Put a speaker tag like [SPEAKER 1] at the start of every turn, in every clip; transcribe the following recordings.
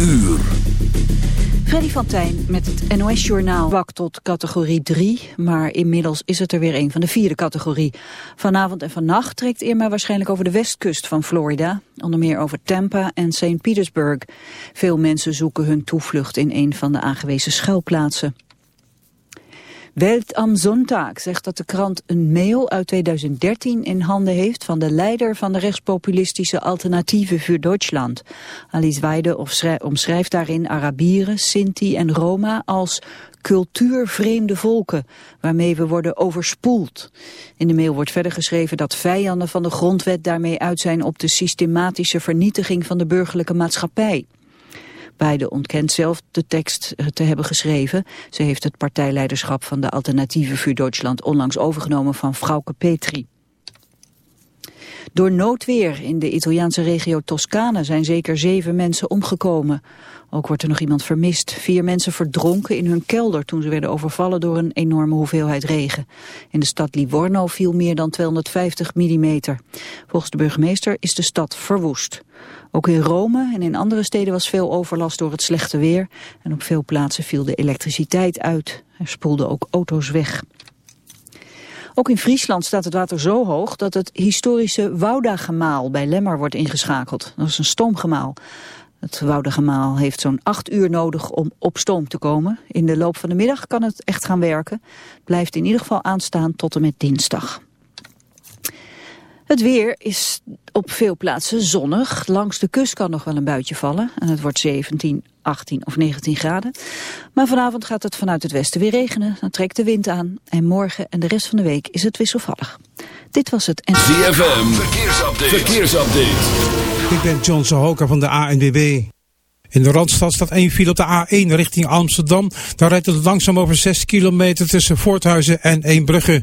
[SPEAKER 1] uur.
[SPEAKER 2] Freddy van Tijn met het NOS-journaal wak tot categorie 3, maar inmiddels is het er weer een van de vierde categorie. Vanavond en vannacht trekt Irma waarschijnlijk over de westkust van Florida, onder meer over Tampa en St. Petersburg. Veel mensen zoeken hun toevlucht in een van de aangewezen schuilplaatsen. Welt am Sonntag zegt dat de krant een mail uit 2013 in handen heeft van de leider van de rechtspopulistische Alternatieve voor Duitsland. Alice Weide omschrijft daarin Arabieren, Sinti en Roma als cultuurvreemde volken, waarmee we worden overspoeld. In de mail wordt verder geschreven dat vijanden van de grondwet daarmee uit zijn op de systematische vernietiging van de burgerlijke maatschappij. Beide ontkent zelf de tekst eh, te hebben geschreven. Ze heeft het partijleiderschap van de Alternatieve voor Duitsland onlangs overgenomen van Frauke Petri. Door noodweer in de Italiaanse regio Toscane zijn zeker zeven mensen omgekomen. Ook wordt er nog iemand vermist. Vier mensen verdronken in hun kelder toen ze werden overvallen door een enorme hoeveelheid regen. In de stad Livorno viel meer dan 250 mm. Volgens de burgemeester is de stad verwoest. Ook in Rome en in andere steden was veel overlast door het slechte weer. En op veel plaatsen viel de elektriciteit uit. Er spoelden ook auto's weg. Ook in Friesland staat het water zo hoog dat het historische Wouda-gemaal bij Lemmer wordt ingeschakeld. Dat is een stoomgemaal. Het Wouda-gemaal heeft zo'n acht uur nodig om op stoom te komen. In de loop van de middag kan het echt gaan werken. blijft in ieder geval aanstaan tot en met dinsdag. Het weer is op veel plaatsen zonnig. Langs de kust kan nog wel een buitje vallen. En het wordt 17, 18 of 19 graden. Maar vanavond gaat het vanuit het westen weer regenen. Dan trekt de wind aan. En morgen en de rest van de week is het wisselvallig. Dit was het. En...
[SPEAKER 1] ZFM, verkeersupdate. verkeersupdate.
[SPEAKER 3] Ik ben John Zahoka van de ANWB. In de Randstad staat één file op de A1 richting Amsterdam. Daar rijdt het langzaam over 6 kilometer tussen Voorthuizen en Eembrugge.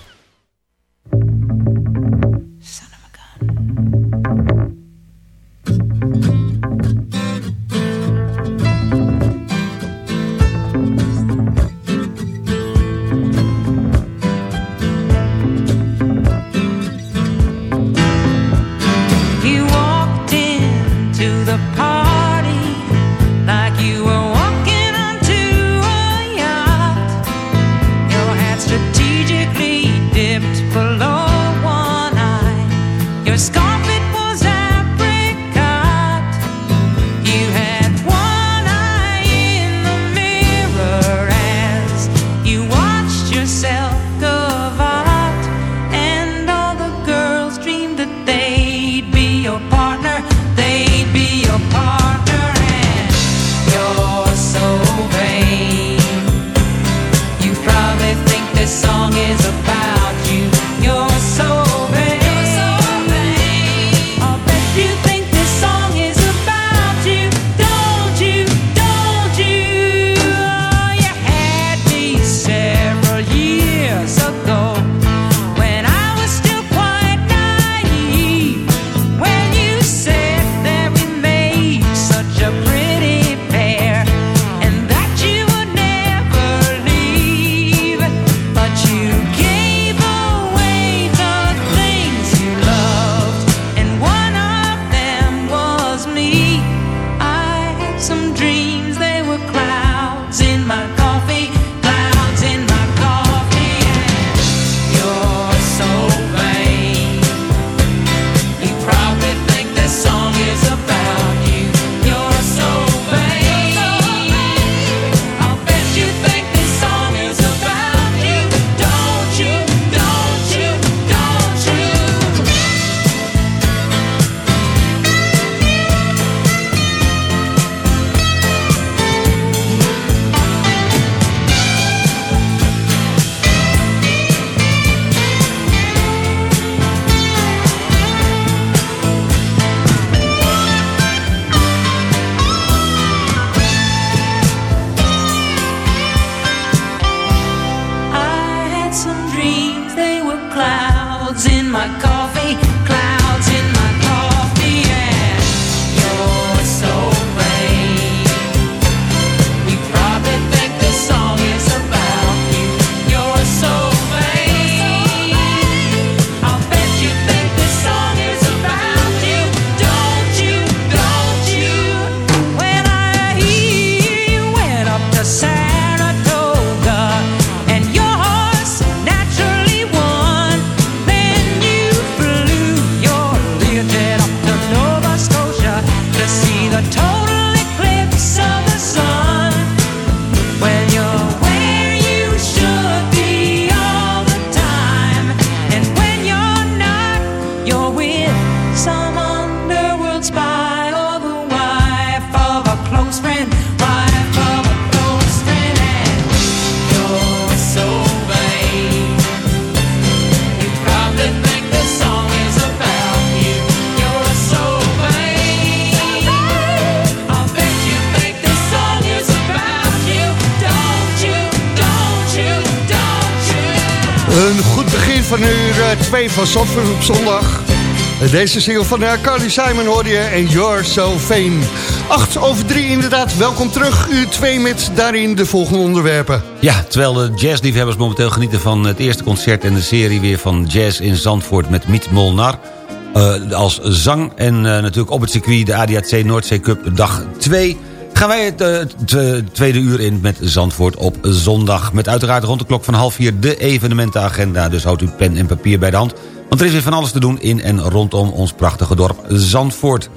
[SPEAKER 4] 2 van Zandvoort op zondag. Deze single van uh, Carly Simon hoorde je en You're So Fame. 8 over 3 inderdaad, welkom terug. Uur 2 met daarin de volgende onderwerpen.
[SPEAKER 5] Ja, terwijl de jazzliefhebbers momenteel genieten van het eerste concert... en de serie weer van Jazz in Zandvoort met Miet Molnar... eh, als zang en eh, natuurlijk op het circuit de ADAC Noordzee Cup dag 2... gaan wij het eh, t- tweede uur in met Zandvoort op zondag. Met uiteraard rond de klok van half vier de evenementenagenda. Dus houdt u pen en papier bij de hand. Want er is weer van alles te doen in en rondom ons prachtige dorp Zandvoort.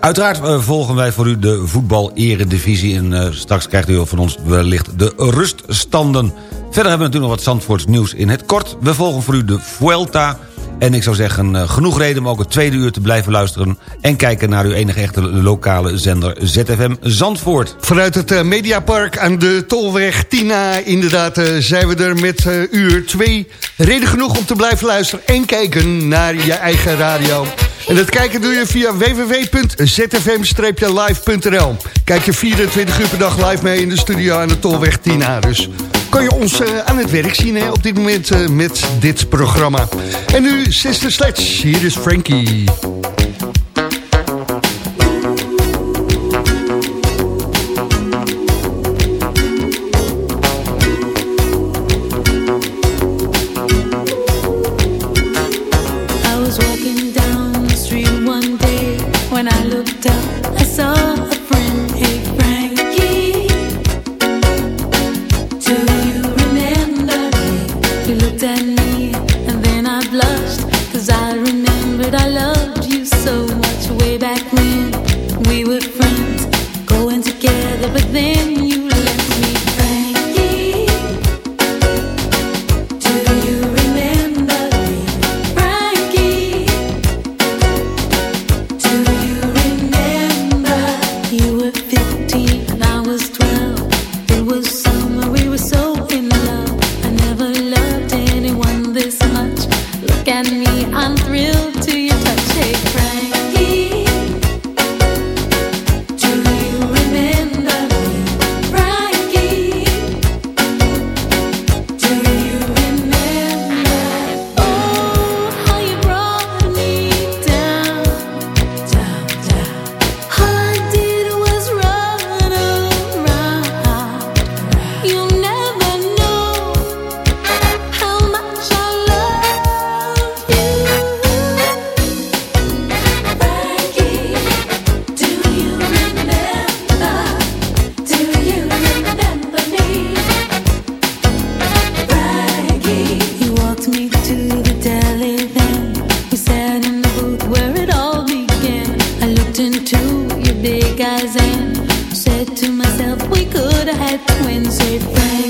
[SPEAKER 5] Uiteraard eh, volgen wij voor u de voetbal-eredivisie... en eh, straks krijgt u van ons wellicht de ruststanden. Verder hebben we natuurlijk nog wat Zandvoorts nieuws in het kort. We volgen voor u de Vuelta... En ik zou zeggen, eh, genoeg reden om ook het tweede uur te blijven luisteren... en kijken naar uw enige echte lokale zender ZFM Zandvoort.
[SPEAKER 4] Vanuit het eh, Mediapark aan de Tolweg Tina inderdaad eh, zijn we er met uur 2. Reden genoeg om te blijven luisteren en kijken naar je eigen radio. En dat kijken doe je via www.zfm-live.nl. Kijk je 24 uur per dag live mee in de studio aan de Tolweg Tina. Dus kan je ons eh, aan het werk zien hè, op dit moment eh, met dit programma. En nu Sister Sledge, hier is Frankie.
[SPEAKER 6] could help when say
[SPEAKER 7] friends.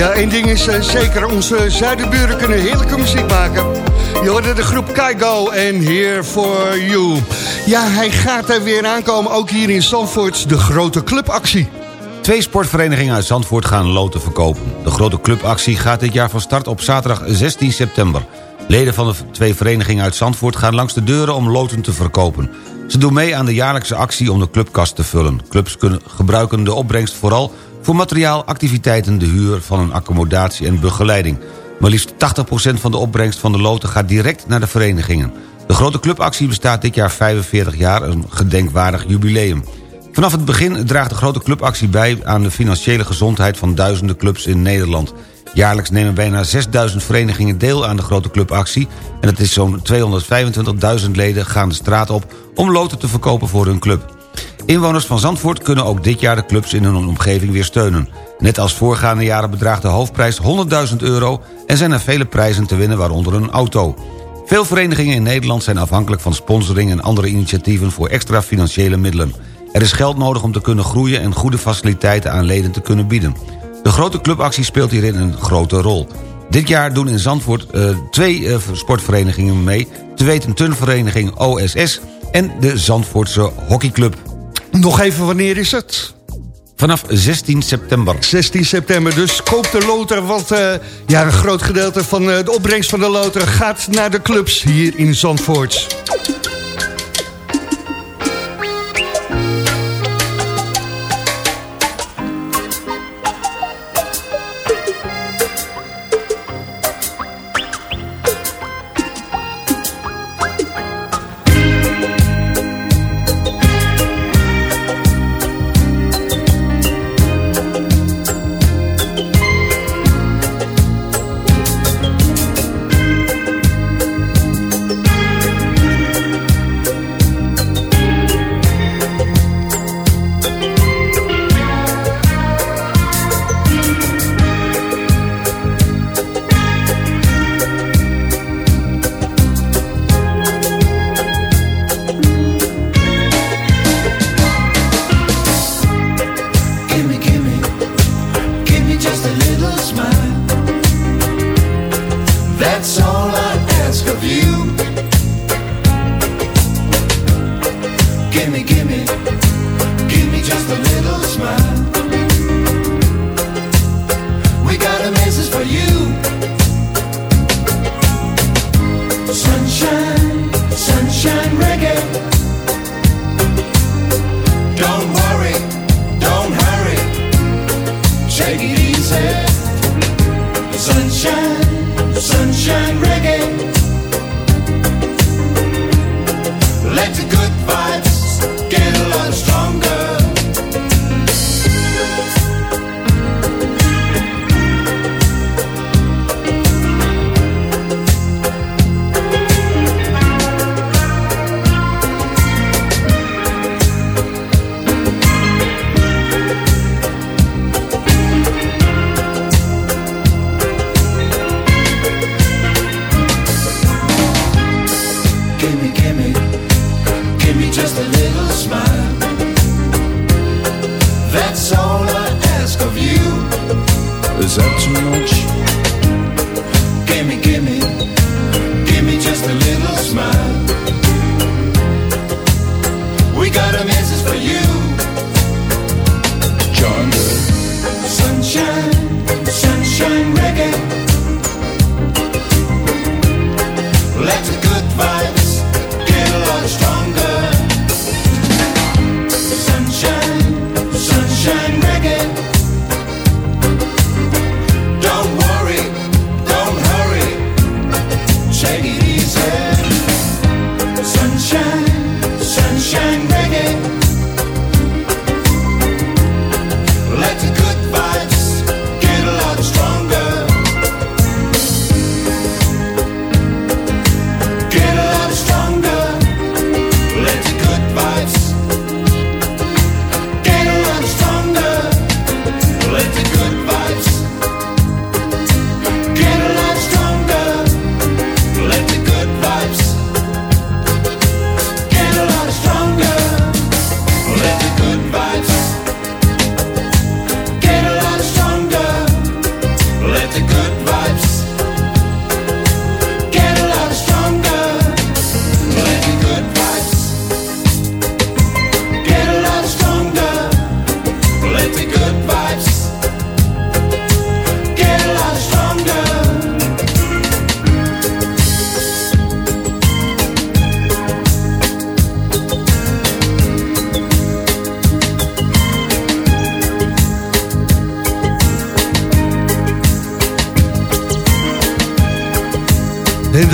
[SPEAKER 8] Ja, één ding is eh, zeker, onze zuidenburen kunnen heerlijke muziek maken. Je hoorde de groep Kaigo en Here For You. Ja, hij gaat er weer aankomen, ook hier in Zandvoort, de grote clubactie.
[SPEAKER 5] Twee sportverenigingen uit Zandvoort gaan loten verkopen. De grote clubactie gaat dit jaar van start op zaterdag 16 september. Leden van de twee verenigingen uit Zandvoort gaan langs de deuren om loten te verkopen. Ze doen mee aan de jaarlijkse actie om de clubkast te vullen. Clubs kunnen gebruiken de opbrengst vooral voor materiaal, activiteiten, de huur van een accommodatie en begeleiding. Maar liefst 80% van de opbrengst van de loten gaat direct naar de verenigingen. De grote clubactie bestaat dit jaar 45 jaar, een gedenkwaardig jubileum. Vanaf het begin draagt de grote clubactie bij aan de financiële gezondheid van duizenden clubs in Nederland. Jaarlijks nemen bijna 6000 verenigingen deel aan de grote clubactie... en het is zo'n 225.000 leden gaan de straat op om loten te verkopen voor hun club. Inwoners van Zandvoort kunnen ook dit jaar de clubs in hun omgeving weer steunen. Net als voorgaande jaren bedraagt de hoofdprijs 100.000 euro... en zijn er vele prijzen te winnen, waaronder een auto. Veel verenigingen in Nederland zijn afhankelijk van sponsoring... en andere initiatieven voor extra financiële middelen. Er is geld nodig om te kunnen groeien... en goede faciliteiten aan leden te kunnen bieden. De grote clubactie speelt hierin een grote rol. Dit jaar doen in Zandvoort eh, twee eh, sportverenigingen mee... te weten turnvereniging OSS en de Zandvoortse hockeyclub.
[SPEAKER 8] Nog even, wanneer is het?
[SPEAKER 5] Vanaf 16 september.
[SPEAKER 8] 16 september, dus koop de loter, want eh, ja, een groot gedeelte van eh, de opbrengst van de loter gaat naar de clubs hier in Zandvoort.
[SPEAKER 9] Is that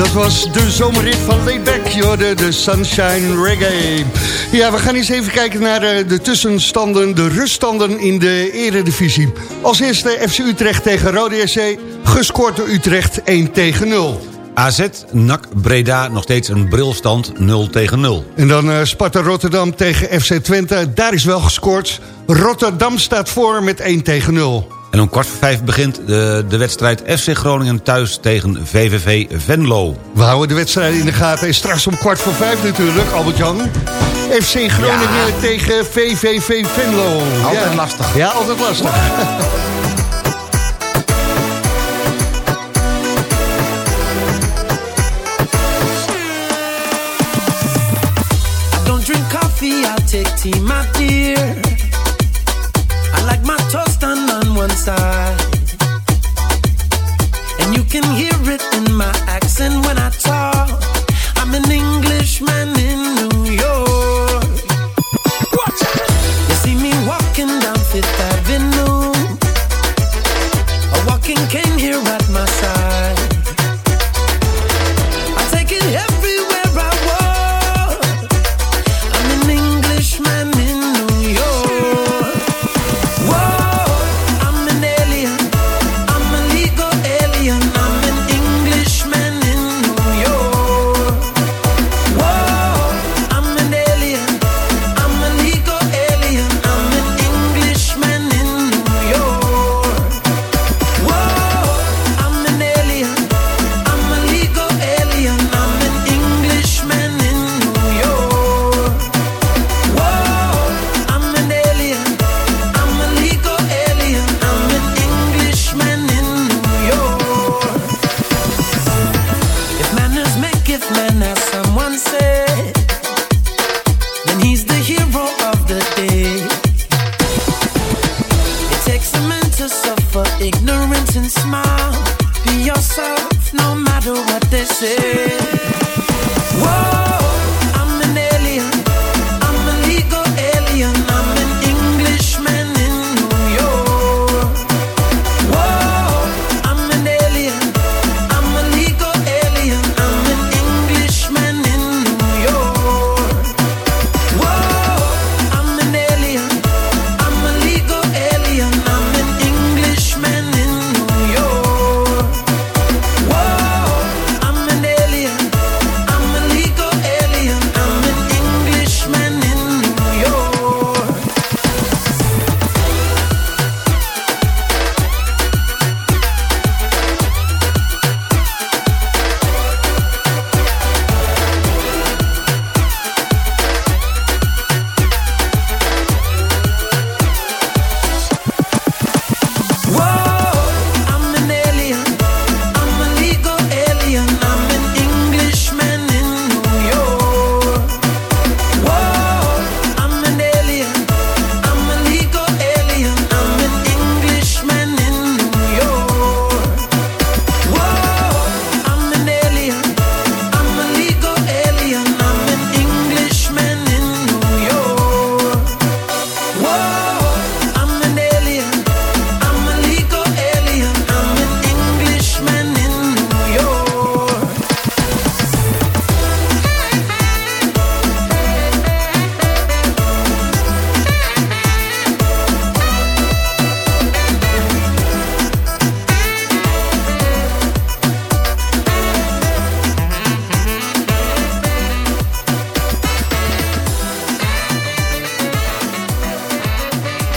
[SPEAKER 8] dat was de zomerrit van Layback, de, de Sunshine Reggae. Ja, we gaan eens even kijken naar eh, de tussenstanden, de ruststanden in de eredivisie. Als eerste FC Utrecht tegen Rode SC, gescoord door Utrecht 1 tegen 0.
[SPEAKER 5] AZ, NAC, Breda, nog steeds een brilstand 0 tegen 0.
[SPEAKER 8] En dan eh, Sparta Rotterdam tegen FC Twente, daar is wel gescoord. Rotterdam staat voor met 1 tegen 0.
[SPEAKER 5] En om kwart voor vijf begint de, de wedstrijd FC Groningen thuis tegen VVV Venlo.
[SPEAKER 8] We houden de wedstrijd in de gaten. En straks om kwart voor vijf natuurlijk, Albert-Jan. FC Groningen tegen VVV Venlo.
[SPEAKER 5] Altijd
[SPEAKER 8] ja.
[SPEAKER 5] lastig.
[SPEAKER 8] Ja, altijd lastig.
[SPEAKER 10] I don't drink coffee, I'll take tea, my dear. I like my toast one side. And you can hear it in my accent when I talk. I'm an Englishman in New York.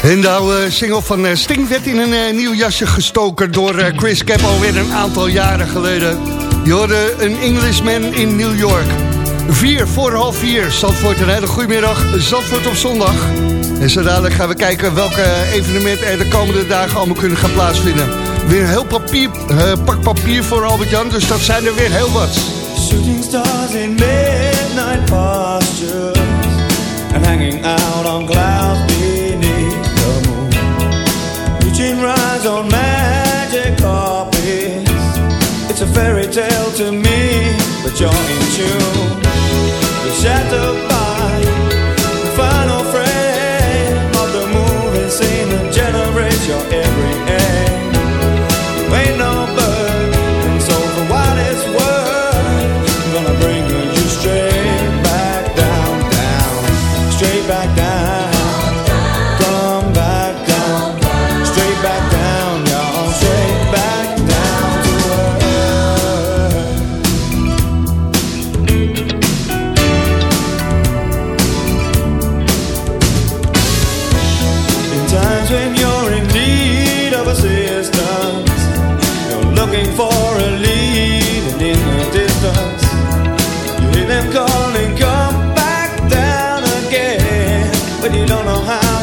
[SPEAKER 8] En de eh, oude single van eh, Sting werd in een eh, nieuw jasje gestoken door Chris Cap alweer een aantal jaren geleden. Je hoorde een Englishman in New York. Vier voor half vier, Zandvoort een hele goede middag, Zandvoort op zondag. En zo dadelijk gaan we kijken welke evenementen er de komende dagen allemaal kunnen gaan plaatsvinden. Weer een heel papier, pak papier voor Albert-Jan, dus dat zijn er weer heel wat.
[SPEAKER 11] Shooting stars in midnight postures And hanging out on clouds rides on magic carpets It's a fairy tale to me But you're in tune. The shadow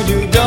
[SPEAKER 11] You don't.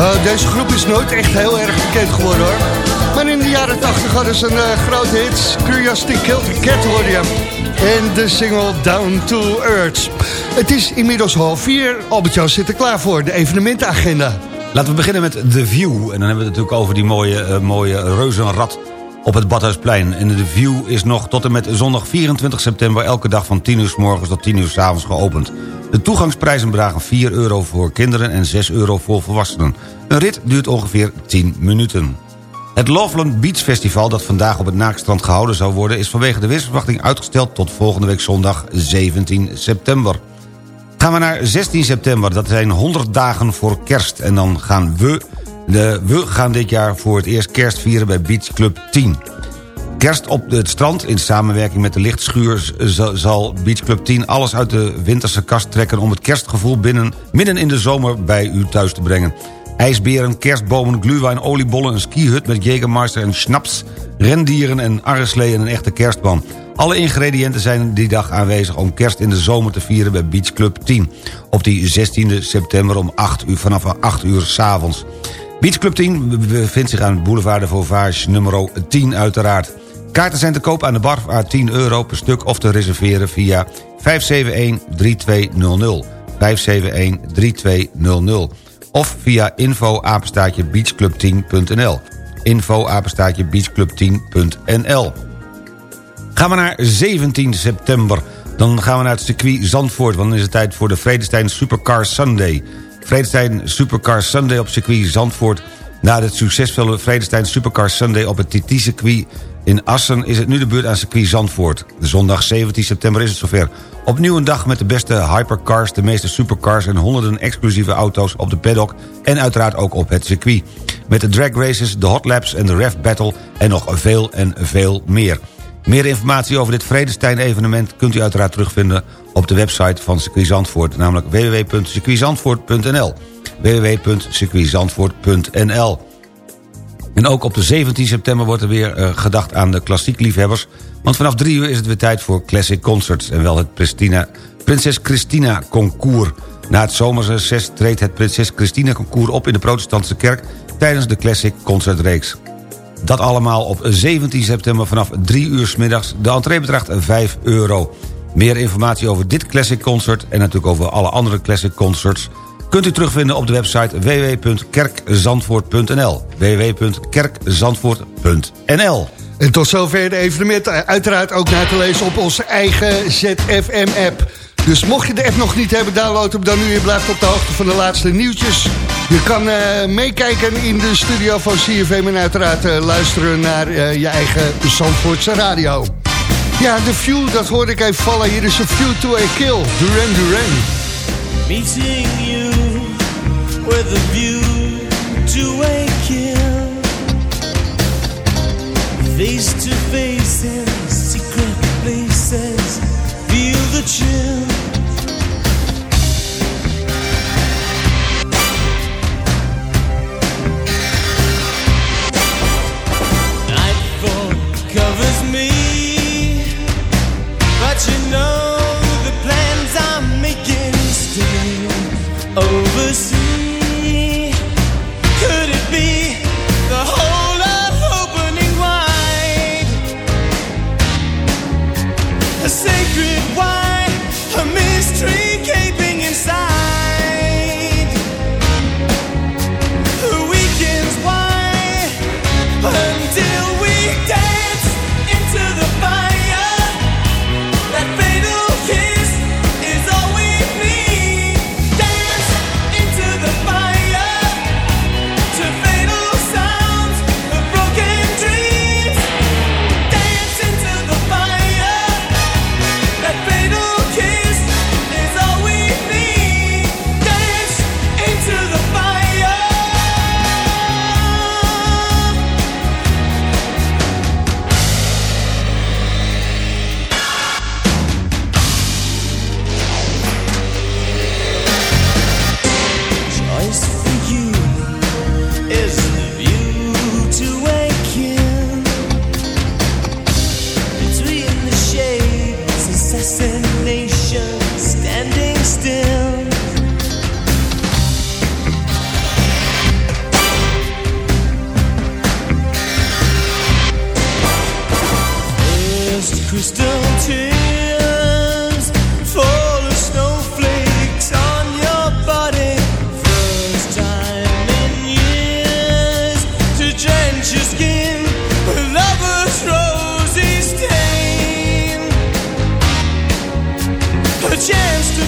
[SPEAKER 8] Uh, deze groep is nooit echt heel erg bekend geworden hoor. Maar in de jaren 80 hadden ze een uh, grote hit. Curiosity Killed Cat hoorde je. En de single Down to Earth. Het is inmiddels half vier. Albert-Jan zit er klaar voor. De evenementenagenda.
[SPEAKER 5] Laten we beginnen met The View. En dan hebben we het natuurlijk over die mooie, uh, mooie reuzenrad op het Badhuisplein. En de View is nog tot en met zondag 24 september... elke dag van 10 uur s morgens tot 10 uur s avonds geopend. De toegangsprijzen bedragen 4 euro voor kinderen en 6 euro voor volwassenen. Een rit duurt ongeveer 10 minuten. Het Loveland Beach Festival dat vandaag op het Naakstrand gehouden zou worden... is vanwege de weersverwachting uitgesteld tot volgende week zondag 17 september. Gaan we naar 16 september, dat zijn 100 dagen voor kerst. En dan gaan we, de, we gaan dit jaar voor het eerst kerst vieren bij Beach Club 10. Kerst op het strand in samenwerking met de lichtschuur... zal Beach Club 10 alles uit de winterse kast trekken... om het kerstgevoel binnen, midden in de zomer bij u thuis te brengen. IJsberen, kerstbomen, gluwijn, oliebollen, een skihut met Jägermeister en schnaps... rendieren en arreslee en een echte kerstman. Alle ingrediënten zijn die dag aanwezig om kerst in de zomer te vieren bij Beach Club 10. Op die 16 september om 8 uur, vanaf 8 uur s'avonds. Beach Club 10 bevindt zich aan boulevard de Vauvage nummer 10 uiteraard. Kaarten zijn te koop aan de bar voor 10 euro per stuk... of te reserveren via 571-3200. 571-3200. Of via info apenstaatje beachclub10.nl. Info apenstaatje beachclub10.nl. Gaan we naar 17 september. Dan gaan we naar het circuit Zandvoort. Want dan is het tijd voor de Vredestein Supercar Sunday. Vredestein Supercar Sunday op circuit Zandvoort... Na het succesvolle Vredestein Supercar Sunday op het TT-circuit in Assen... is het nu de beurt aan circuit Zandvoort. Zondag 17 september is het zover. Opnieuw een dag met de beste hypercars, de meeste supercars... en honderden exclusieve auto's op de paddock... en uiteraard ook op het circuit. Met de drag races, de hot laps en de ref battle... en nog veel en veel meer. Meer informatie over dit Vredestein-evenement... kunt u uiteraard terugvinden op de website van circuit Zandvoort... namelijk www.circuitzandvoort.nl www.circuitzandvoort.nl En ook op de 17 september wordt er weer uh, gedacht aan de klassiekliefhebbers... want vanaf drie uur is het weer tijd voor Classic Concerts... en wel het Pristina, Prinses Christina Concours. Na het zomerreces treedt het Prinses Christina Concours op... in de protestantse kerk tijdens de Classic Concertreeks. Dat allemaal op 17 september vanaf 3 uur s middags. De entree bedraagt 5 euro. Meer informatie over dit Classic Concert... en natuurlijk over alle andere Classic Concerts kunt u terugvinden op de website www.kerkzandvoort.nl www.kerkzandvoort.nl
[SPEAKER 8] En tot zover de evenementen. Uiteraard ook naar te lezen op onze eigen ZFM-app. Dus mocht je de app nog niet hebben, download hem dan nu. Je blijft op de hoogte van de laatste nieuwtjes. Je kan uh, meekijken in de studio van CFM... en uiteraard uh, luisteren naar je eigen Zandvoortse radio. Ja, de View, dat hoorde ik even vallen. Hier is een View to a Kill, Duran Duran.
[SPEAKER 11] Meeting you with chance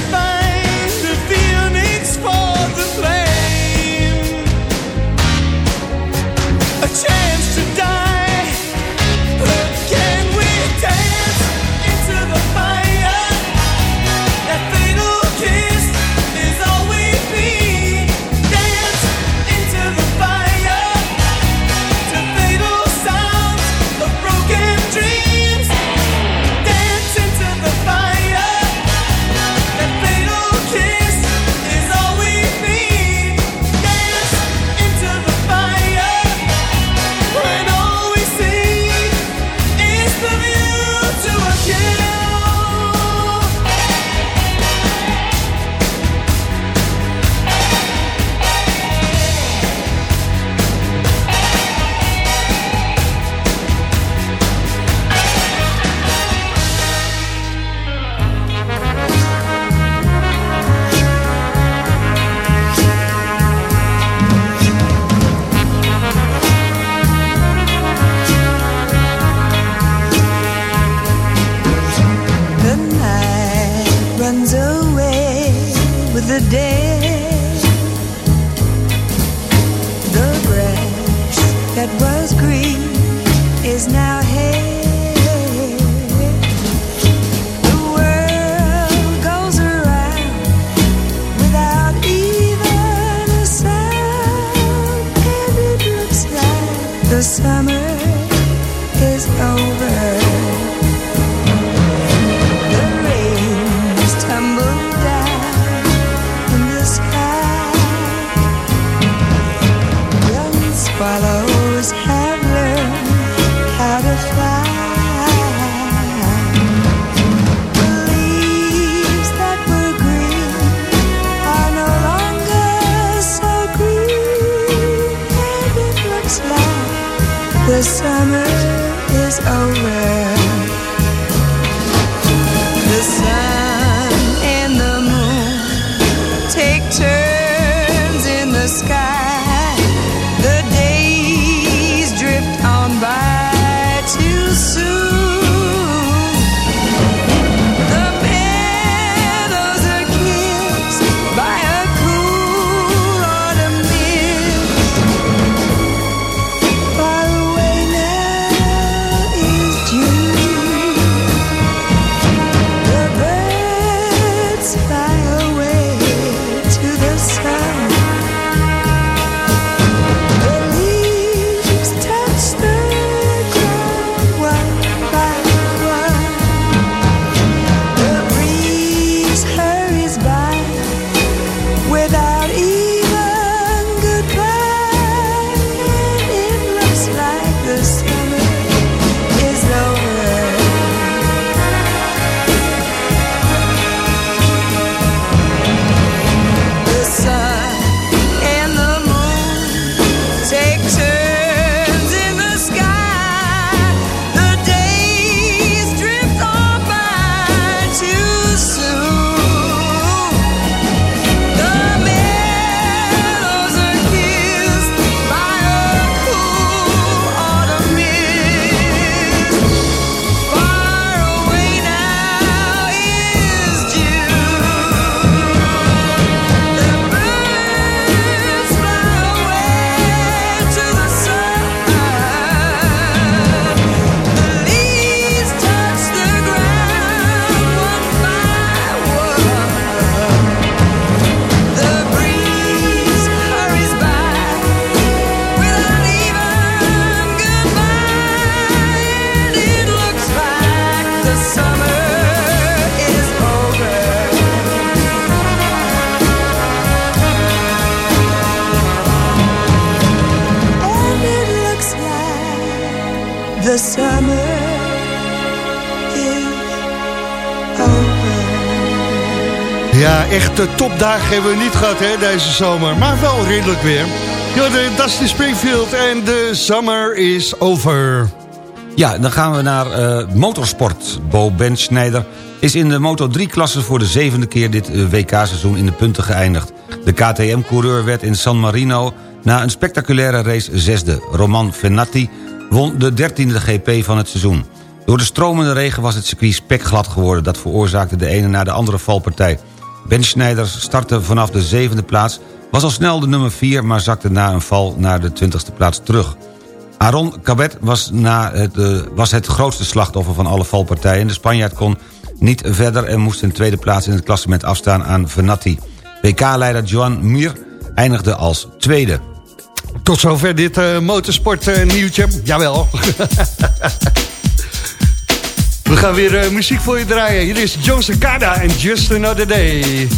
[SPEAKER 12] follow. dagen hebben we niet gehad hè, deze zomer, maar wel redelijk weer. de Dusty Springfield en de summer is over.
[SPEAKER 5] Ja, dan gaan we naar eh, motorsport. Bo Schneider is in de Moto3-klasse voor de zevende keer dit eh, WK-seizoen in de punten geëindigd. De KTM-coureur werd in San Marino na een spectaculaire race zesde. Roman Fenati won de dertiende GP van het seizoen. Door de stromende regen was het circuit pekglad geworden. Dat veroorzaakte de ene na de andere valpartij. Ben Schneider startte vanaf de zevende plaats... was al snel de nummer 4, maar zakte na een val naar de twintigste plaats terug. Aaron Cabet was, na het, eh, was het grootste slachtoffer van alle valpartijen. De Spanjaard kon niet verder en moest een tweede plaats in het klassement afstaan aan Venatti. WK-leider Joan Mir eindigde als tweede.
[SPEAKER 8] Tot zover dit eh, motorsport eh, nieuwtje. Jawel. We gaan weer eh, muziek voor je draaien. Hier is John Cicada en Just Another Day.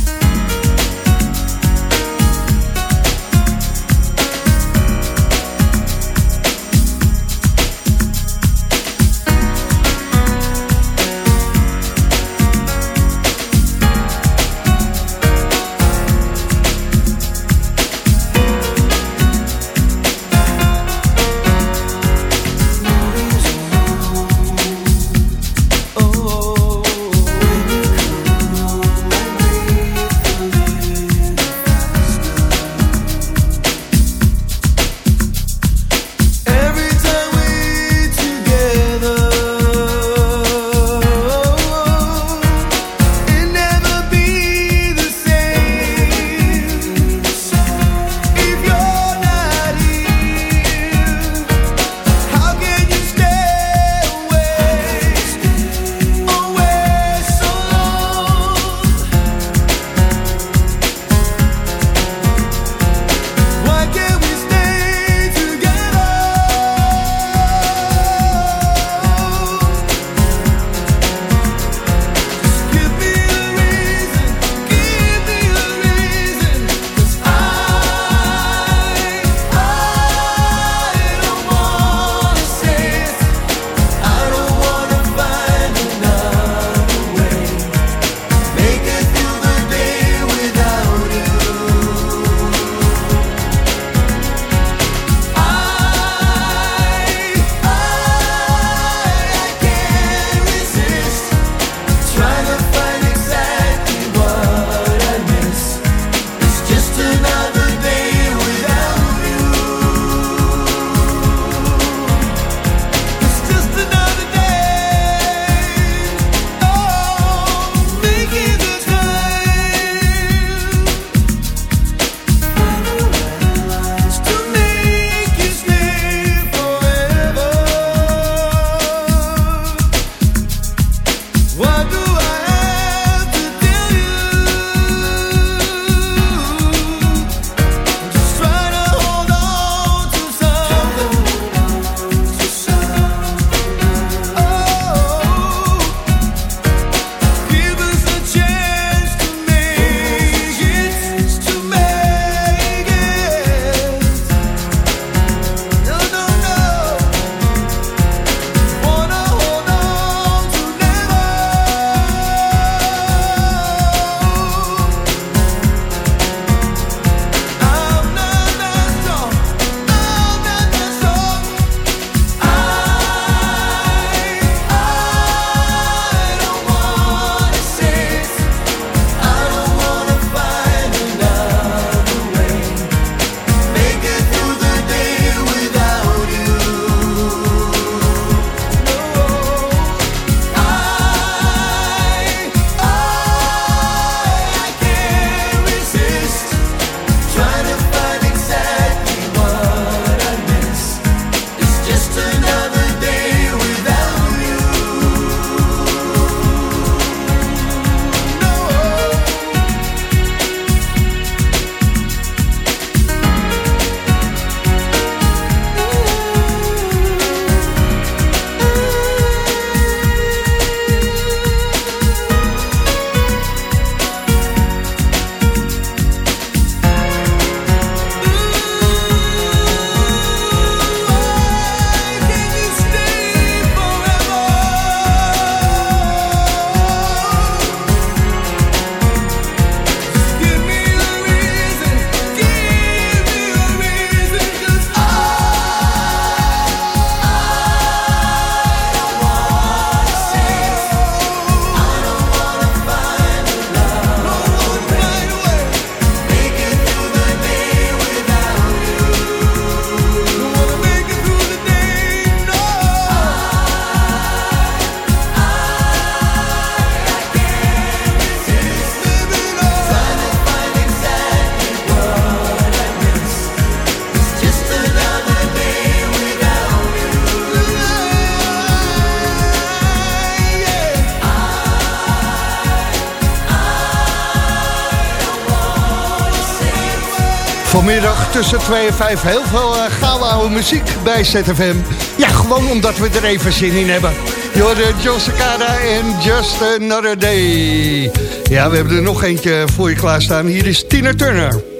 [SPEAKER 8] Tussen 2 en 5 heel veel uh, gouden oude muziek bij ZFM. Ja, gewoon omdat we er even zin in hebben. Je hoorde Joe Cicada en Just Another Day. Ja, we hebben er nog eentje voor je klaarstaan. Hier is Tina Turner.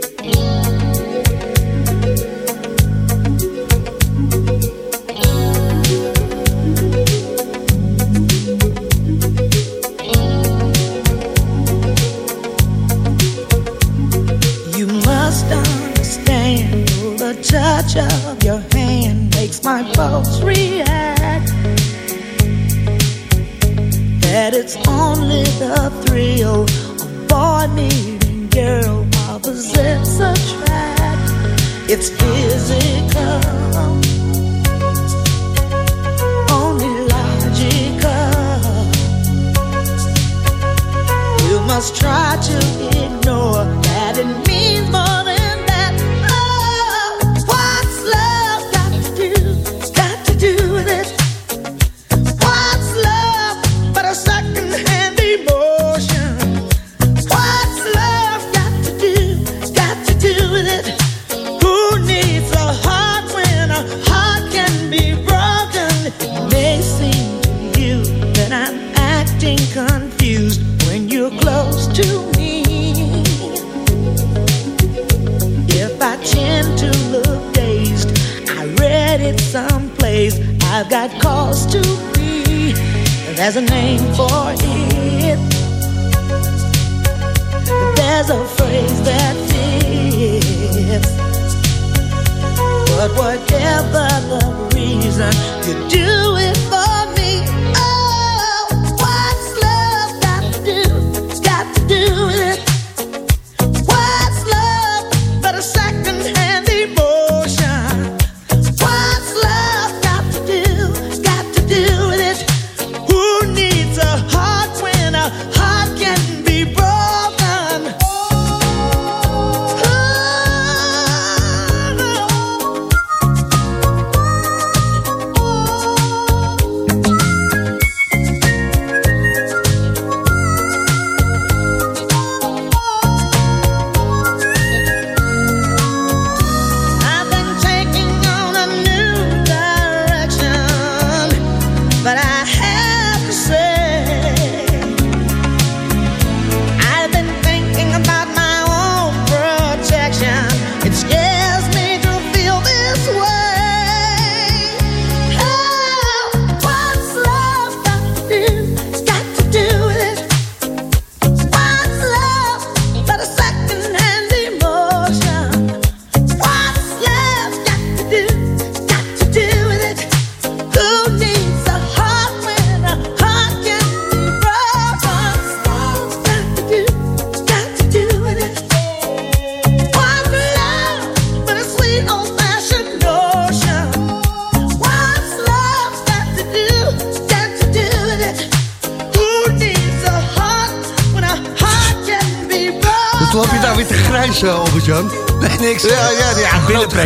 [SPEAKER 13] Must try to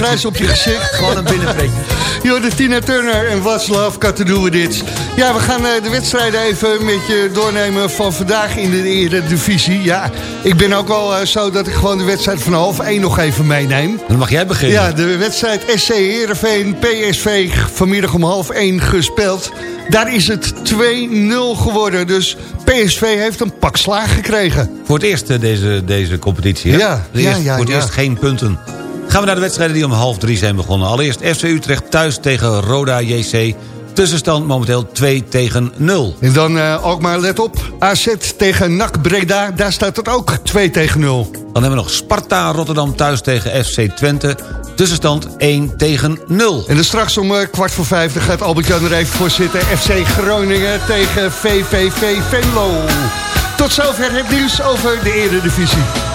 [SPEAKER 8] grijs op je gezicht.
[SPEAKER 5] Gewoon een binnenpretje.
[SPEAKER 8] Yo, de Tina Turner en What's Love Got To Do With It. Ja, we gaan eh, de wedstrijden even met je doornemen van vandaag in de Eredivisie. Ja, ik ben ook wel eh, zo dat ik gewoon de wedstrijd van half 1 nog even meeneem.
[SPEAKER 5] Dan mag jij beginnen.
[SPEAKER 8] Ja, de wedstrijd SC Heerenveen PSV vanmiddag om half 1 gespeeld. Daar is het 2-0 geworden, dus PSV heeft een pak slaag gekregen.
[SPEAKER 5] Voor het eerst eh, deze, deze competitie, hè?
[SPEAKER 8] Ja, ja, ja,
[SPEAKER 5] Voor het
[SPEAKER 8] ja.
[SPEAKER 5] eerst geen punten. Gaan we naar de wedstrijden die om half drie zijn begonnen. Allereerst FC Utrecht thuis tegen Roda JC. Tussenstand momenteel 2 tegen 0.
[SPEAKER 8] En dan eh, ook maar let op, AZ tegen NAC Breda, daar staat het ook 2 tegen 0.
[SPEAKER 5] Dan hebben we nog Sparta Rotterdam thuis tegen FC Twente. Tussenstand 1 tegen 0.
[SPEAKER 8] En dan straks om eh, kwart voor vijf dan gaat Albert-Jan er even voor zitten. FC Groningen tegen VVV Venlo. Tot zover het nieuws over de Eredivisie.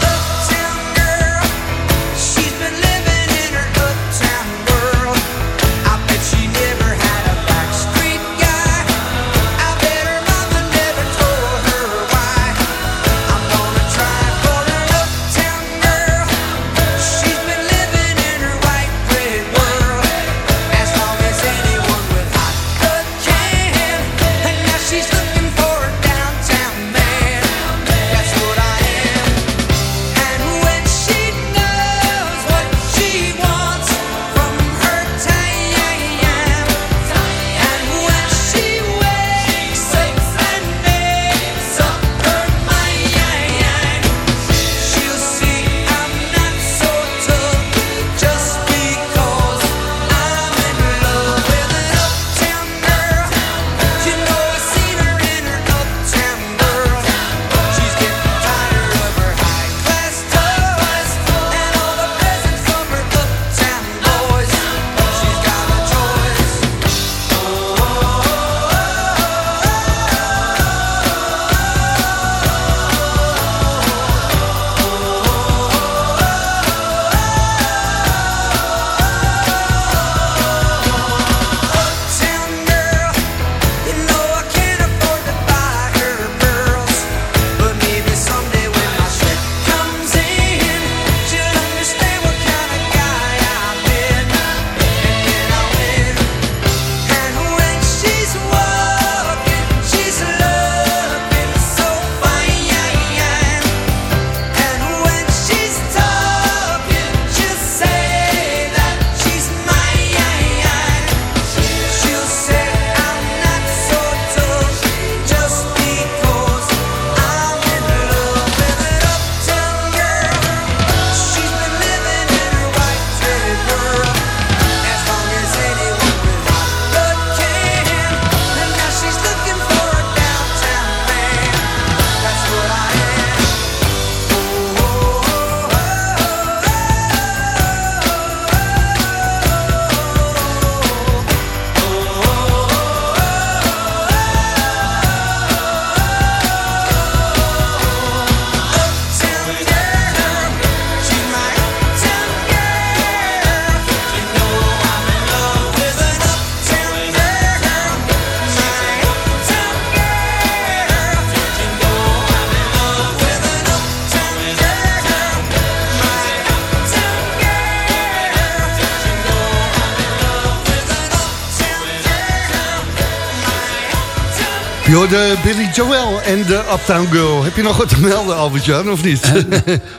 [SPEAKER 8] Yo, de Billy Joel en de Uptown Girl. Heb je nog wat te melden, Albert-Jan, of niet?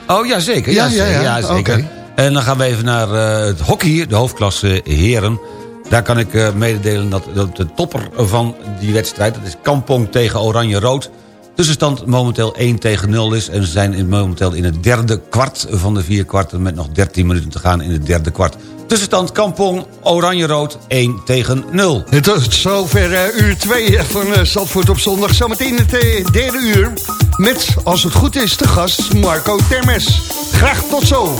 [SPEAKER 5] Oh, ja zeker. Ja,
[SPEAKER 8] Ja, ja, ja.
[SPEAKER 5] zeker. En dan gaan we even naar eh, het hockey, de hoofdklasse heren. Daar kan ik eh, mededelen dat, dat de topper van die wedstrijd... dat is Kampong tegen Oranje-Rood... tussenstand momenteel 1 tegen 0 is... en ze zijn momenteel in het derde kwart van de vier kwarten... met nog 13 minuten te gaan in het derde kwart. Tussenstand Kampong, Oranje-Rood 1 tegen 0.
[SPEAKER 8] En tot zover eh, uur 2 van eh, Zandvoort op zondag. Zometeen het eh, derde uur met, als het goed is, de gast Marco Termes. Graag tot zo.